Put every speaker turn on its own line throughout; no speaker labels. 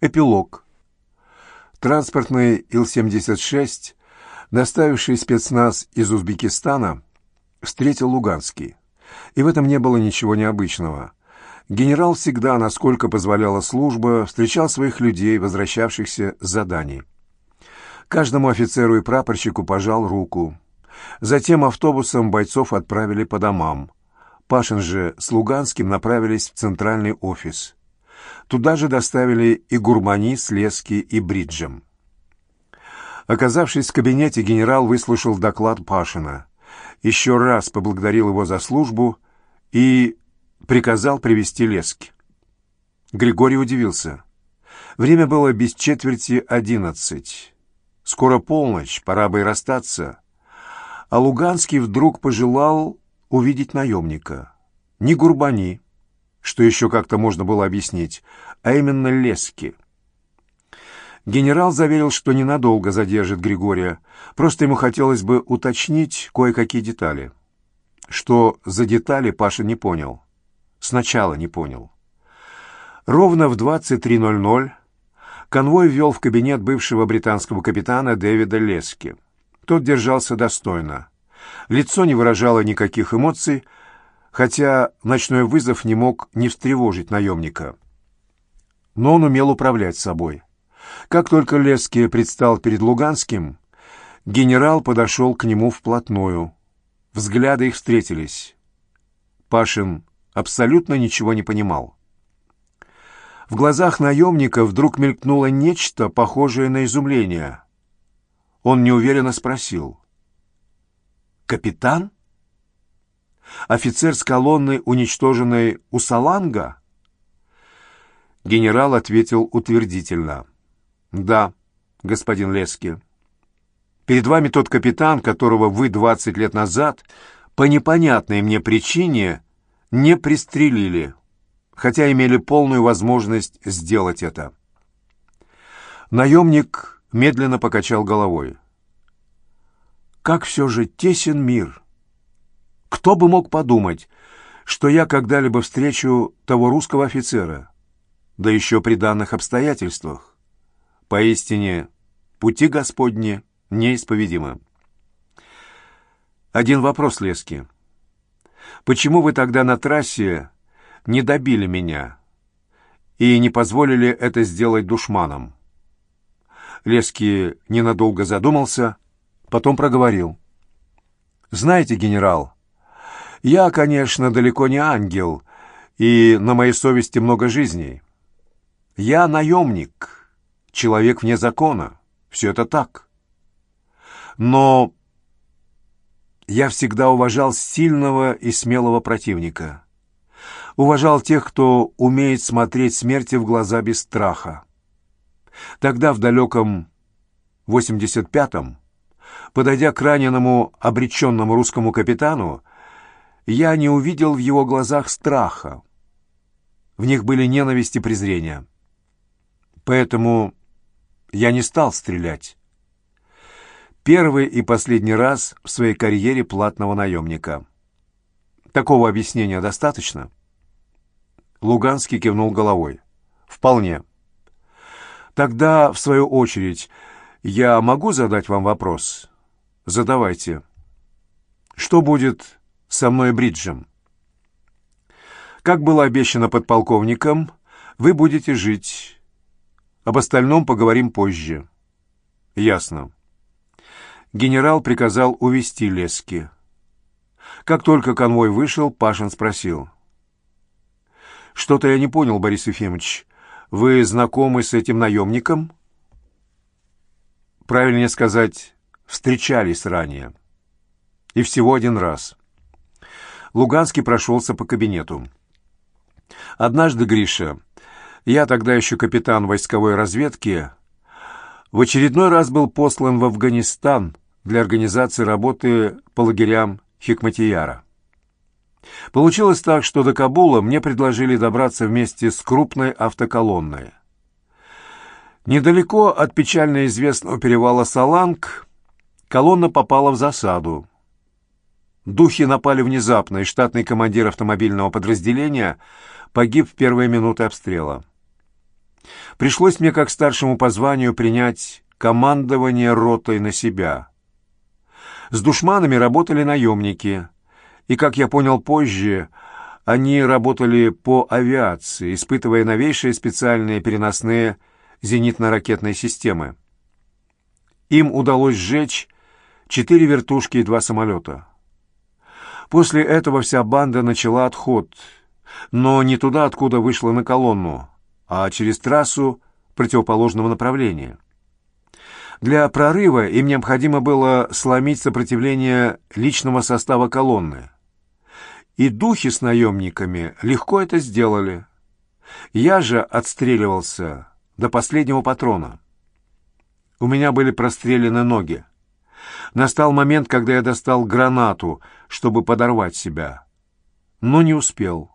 Эпилог. Транспортный Ил-76, доставивший спецназ из Узбекистана, встретил Луганский. И в этом не было ничего необычного. Генерал всегда, насколько позволяла служба, встречал своих людей, возвращавшихся с заданий. Каждому офицеру и прапорщику пожал руку. Затем автобусом бойцов отправили по домам. Пашин же с Луганским направились в центральный офис. Туда же доставили и Гурмани с Лески и Бриджем. Оказавшись в кабинете, генерал выслушал доклад Пашина, еще раз поблагодарил его за службу и приказал привести Лески. Григорий удивился. Время было без четверти одиннадцать. Скоро полночь, пора бы и расстаться. А Луганский вдруг пожелал увидеть наемника. Не Гурбани, что еще как-то можно было объяснить, а именно Лески. Генерал заверил, что ненадолго задержит Григория, просто ему хотелось бы уточнить кое-какие детали. Что за детали, Паша не понял. Сначала не понял. Ровно в 23.00 конвой ввел в кабинет бывшего британского капитана Дэвида Лески. Тот держался достойно. Лицо не выражало никаких эмоций, хотя ночной вызов не мог не встревожить наемника. Но он умел управлять собой. Как только Лески предстал перед Луганским, генерал подошел к нему вплотную. Взгляды их встретились. Пашин абсолютно ничего не понимал. В глазах наемника вдруг мелькнуло нечто, похожее на изумление. Он неуверенно спросил. «Капитан? Офицер с колонны, уничтоженной у Саланга?» Генерал ответил утвердительно. «Да, господин Лески. Перед вами тот капитан, которого вы двадцать лет назад по непонятной мне причине не пристрелили» хотя имели полную возможность сделать это. Наемник медленно покачал головой. «Как все же тесен мир! Кто бы мог подумать, что я когда-либо встречу того русского офицера, да еще при данных обстоятельствах? Поистине, пути Господни неисповедимы». Один вопрос, Лески. Почему вы тогда на трассе не добили меня и не позволили это сделать душманам. Лески ненадолго задумался, потом проговорил. «Знаете, генерал, я, конечно, далеко не ангел, и на моей совести много жизней. Я наемник, человек вне закона, все это так. Но я всегда уважал сильного и смелого противника» уважал тех, кто умеет смотреть смерти в глаза без страха. Тогда, в далеком 85-м, подойдя к раненому обреченному русскому капитану, я не увидел в его глазах страха. В них были ненависть и презрение. Поэтому я не стал стрелять. Первый и последний раз в своей карьере платного наемника. Такого объяснения достаточно? Луганский кивнул головой. «Вполне. Тогда, в свою очередь, я могу задать вам вопрос? Задавайте. Что будет со мной Бриджем? Как было обещано подполковником, вы будете жить. Об остальном поговорим позже. Ясно. Генерал приказал увести Лески. Как только конвой вышел, Пашин спросил — «Что-то я не понял, Борис Ефимович. Вы знакомы с этим наемником?» Правильнее сказать, встречались ранее. И всего один раз. Луганский прошелся по кабинету. «Однажды, Гриша, я тогда еще капитан войсковой разведки, в очередной раз был послан в Афганистан для организации работы по лагерям Хикматияра. Получилось так, что до Кабула мне предложили добраться вместе с крупной автоколонной. Недалеко от печально известного перевала Саланг колонна попала в засаду. Духи напали внезапно, и штатный командир автомобильного подразделения погиб в первые минуты обстрела. Пришлось мне, как старшему по званию, принять командование ротой на себя. С душманами работали наемники, и, как я понял позже, они работали по авиации, испытывая новейшие специальные переносные зенитно-ракетные системы. Им удалось сжечь четыре вертушки и два самолета. После этого вся банда начала отход, но не туда, откуда вышла на колонну, а через трассу противоположного направления. Для прорыва им необходимо было сломить сопротивление личного состава колонны. И духи с наемниками легко это сделали. Я же отстреливался до последнего патрона. У меня были прострелены ноги. Настал момент, когда я достал гранату, чтобы подорвать себя. Но не успел.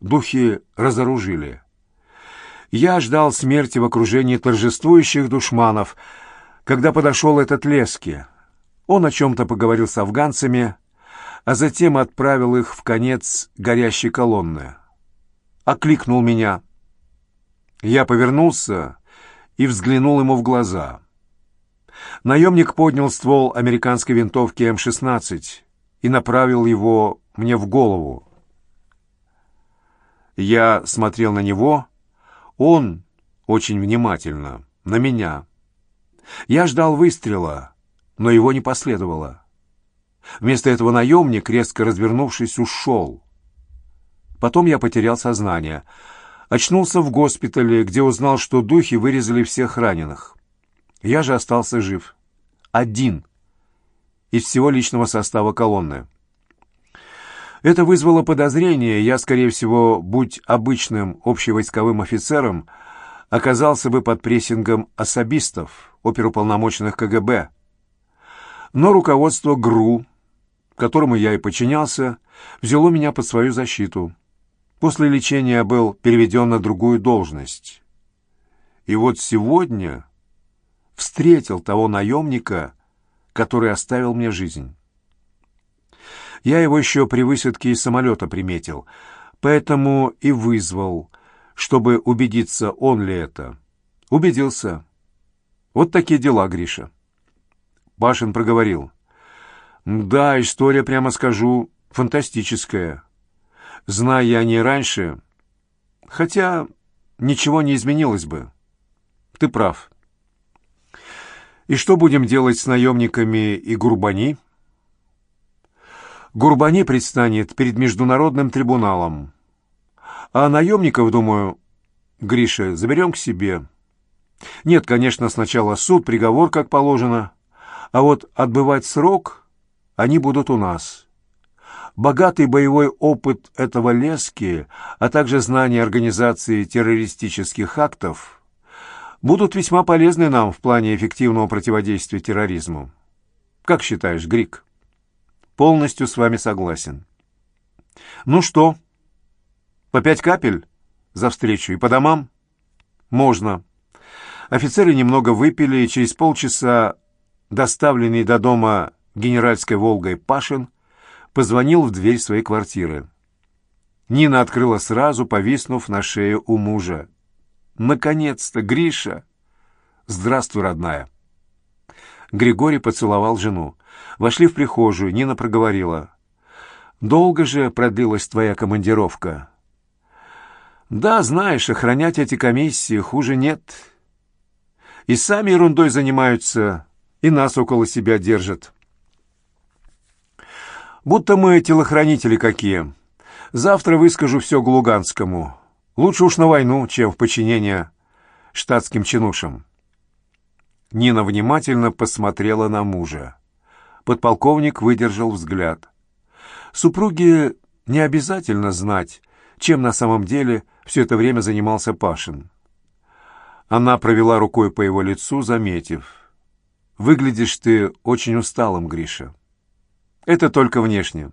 Духи разоружили. Я ждал смерти в окружении торжествующих душманов, когда подошел этот Лески. Он о чем-то поговорил с афганцами, а затем отправил их в конец горящей колонны. Окликнул меня. Я повернулся и взглянул ему в глаза. Наемник поднял ствол американской винтовки М-16 и направил его мне в голову. Я смотрел на него, он очень внимательно, на меня. Я ждал выстрела, но его не последовало. Вместо этого наемник, резко развернувшись, ушел. Потом я потерял сознание. Очнулся в госпитале, где узнал, что духи вырезали всех раненых. Я же остался жив. Один. Из всего личного состава колонны. Это вызвало подозрение, я, скорее всего, будь обычным общевойсковым офицером, оказался бы под прессингом особистов, оперуполномоченных КГБ. Но руководство ГРУ, которому я и подчинялся, взяло меня под свою защиту. После лечения был переведен на другую должность. И вот сегодня встретил того наемника, который оставил мне жизнь. Я его еще при высадке из самолета приметил, поэтому и вызвал, чтобы убедиться, он ли это. Убедился. Вот такие дела, Гриша. Пашин проговорил. Да, история, прямо скажу, фантастическая. Зная я о ней раньше, хотя ничего не изменилось бы. Ты прав. И что будем делать с наемниками и Гурбани? Гурбани предстанет перед международным трибуналом. А наемников, думаю, Гриша, заберем к себе. Нет, конечно, сначала суд, приговор, как положено. А вот отбывать срок они будут у нас. Богатый боевой опыт этого лески, а также знание организации террористических актов будут весьма полезны нам в плане эффективного противодействия терроризму. Как считаешь, Грик? Полностью с вами согласен. Ну что, по пять капель за встречу и по домам? Можно. Офицеры немного выпили, и через полчаса доставленный до дома генеральской «Волгой» Пашин позвонил в дверь своей квартиры. Нина открыла сразу, повиснув на шее у мужа. «Наконец-то, Гриша!» «Здравствуй, родная!» Григорий поцеловал жену. Вошли в прихожую, Нина проговорила. «Долго же продлилась твоя командировка?» «Да, знаешь, охранять эти комиссии хуже нет. И сами ерундой занимаются, и нас около себя держат. Будто мы телохранители какие. Завтра выскажу все Глуганскому. Лучше уж на войну, чем в подчинение штатским чинушам». Нина внимательно посмотрела на мужа. Подполковник выдержал взгляд. Супруге не обязательно знать, чем на самом деле все это время занимался Пашин. Она провела рукой по его лицу, заметив. «Выглядишь ты очень усталым, Гриша». «Это только внешне.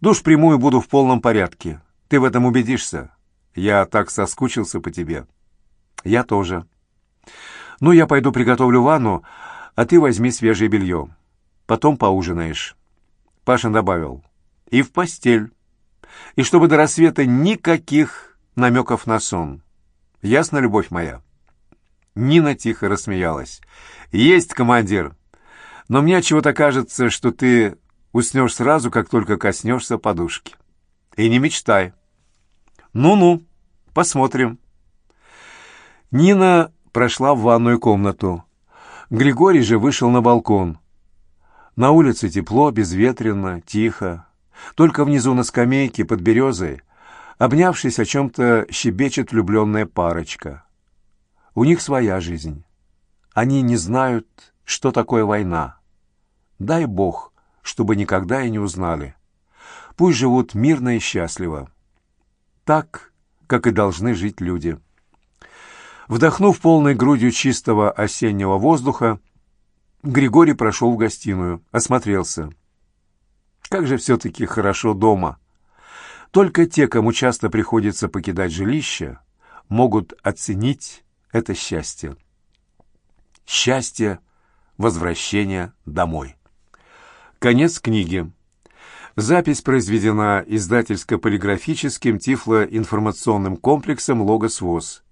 Душ прямую буду в полном порядке. Ты в этом убедишься. Я так соскучился по тебе». «Я тоже». «Ну, я пойду приготовлю ванну, а ты возьми свежее белье. Потом поужинаешь». Пашин добавил. «И в постель. И чтобы до рассвета никаких намеков на сон. Ясно, любовь моя?» Нина тихо рассмеялась. «Есть, командир. Но мне чего-то кажется, что ты уснешь сразу, как только коснешься подушки. И не мечтай». «Ну-ну, посмотрим». Нина прошла в ванную комнату. Григорий же вышел на балкон. На улице тепло, безветренно, тихо. Только внизу на скамейке под березой, обнявшись о чем-то, щебечет влюбленная парочка. У них своя жизнь. Они не знают, что такое война. Дай Бог, чтобы никогда и не узнали. Пусть живут мирно и счастливо. Так, как и должны жить люди. Вдохнув полной грудью чистого осеннего воздуха, Григорий прошел в гостиную, осмотрелся. Как же все-таки хорошо дома. Только те, кому часто приходится покидать жилище, могут оценить это счастье. Счастье возвращения домой. Конец книги. Запись произведена издательско-полиграфическим тифлоинформационным комплексом «Логос ВОЗ».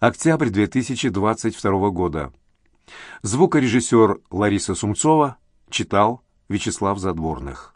Октябрь 2022 года. Звукорежиссер Лариса Сумцова читал Вячеслав Задворных.